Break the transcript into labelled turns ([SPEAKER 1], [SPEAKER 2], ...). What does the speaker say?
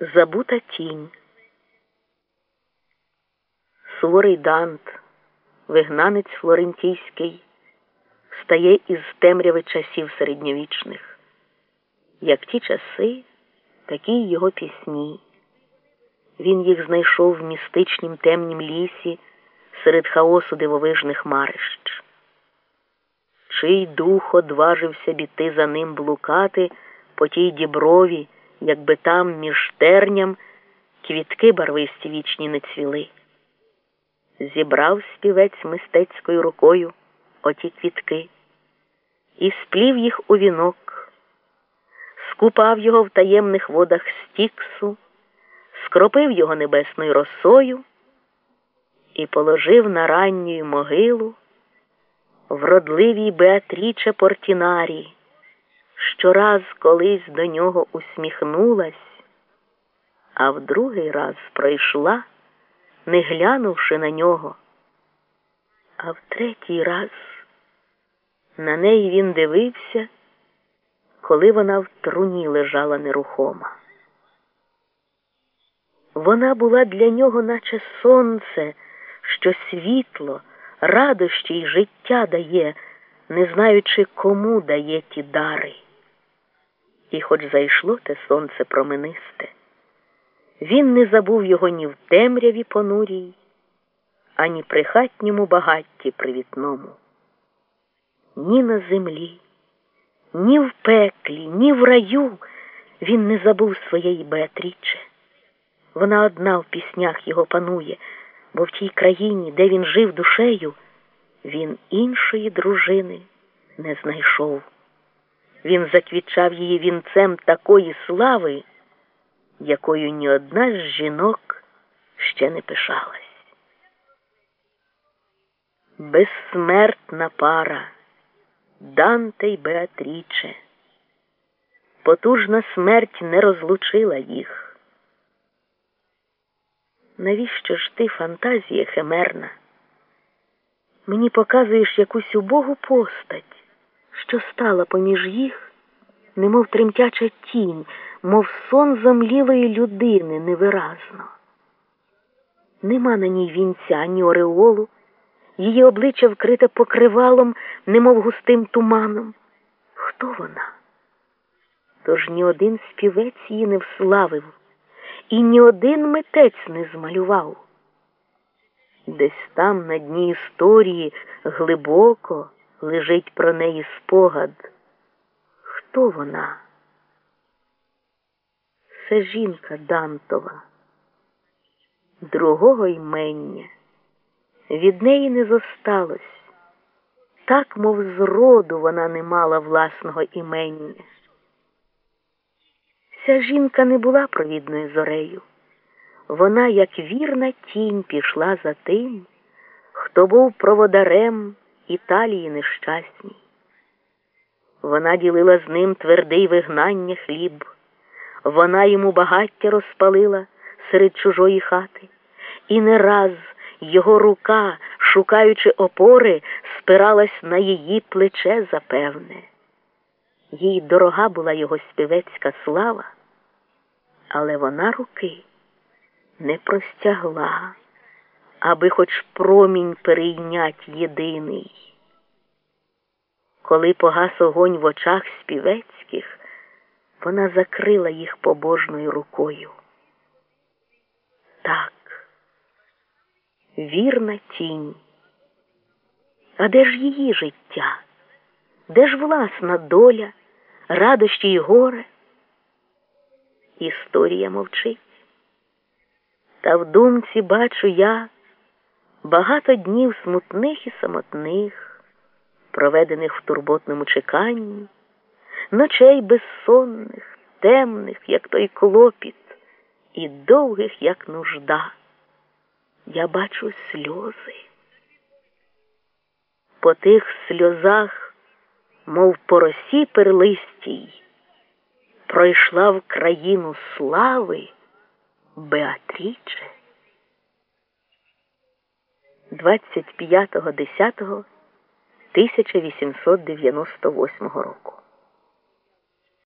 [SPEAKER 1] Забута тінь. Суворий Дант, вигнанець флорентійський, встає із темряви часів середньовічних. Як ті часи, такі й його пісні. Він їх знайшов в містичнім темнім лісі серед хаосу дивовижних марищ. Чий дух одважився біти за ним блукати по тій діброві, якби там між терням квітки барвисті вічні не цвіли. Зібрав співець мистецькою рукою оті квітки і сплів їх у вінок, скупав його в таємних водах стіксу, скропив його небесною росою і положив на ранню могилу вродливій Беатріче Портінарі, що раз колись до нього усміхнулась, а в другий раз пройшла, не глянувши на нього, а в третій раз на неї він дивився, коли вона в труні лежала нерухома. Вона була для нього, наче сонце, що світло, радощі й життя дає, не знаючи, кому дає ті дари. І хоч зайшло те сонце променисте, він не забув його ні в темряві понурій, ані при хатньому багатті привітному. Ні на землі, ні в пеклі, ні в раю він не забув своєї Беатріче. Вона одна в піснях його панує, бо в тій країні, де він жив душею, він іншої дружини не знайшов. Він заквічав її вінцем такої слави, якою ні одна з жінок ще не пишалась. Безсмертна пара Данте й Беатріче. Потужна смерть не розлучила їх. Навіщо ж ти, фантазія химерна? Мені показуєш якусь убогу постать, що стала поміж їх, немов тремтяча тінь, мов сон замлілої людини невиразно. Нема на ній вінця, ані ореолу, її обличчя вкрите покривалом, немов густим туманом. Хто вона? Тож ні один співець її не вславив, і ні один митець не змалював. Десь там на дні історії глибоко лежить про неї спогад. Хто вона? Це жінка Дантова, другого ймення. Від неї не зосталось, так, мов з роду вона не мала власного імення. Ця жінка не була провідною зорею. Вона, як вірна тінь, пішла за тим, хто був проводарем Італії нещасній. Вона ділила з ним твердий вигнання хліб, вона йому багаття розпалила серед чужої хати, і не раз його рука, шукаючи опори, спиралась на її плече запевне. Їй дорога була його співецька слава, але вона руки не простягла, аби хоч промінь перейнять єдиний. Коли погас огонь в очах співецьких, вона закрила їх побожною рукою. Так, вірна тінь. А де ж її життя? Де ж власна доля, радощі й горе? Історія мовчить. Та в думці бачу я багато днів смутних і самотних, проведених в турботному чеканні, ночей безсонних, темних, як той клопіт, і довгих, як нужда. Я бачу сльози. По тих сльозах, мов по росі перлистій, пройшла в країну слави. Беатріче 25.10.1898 року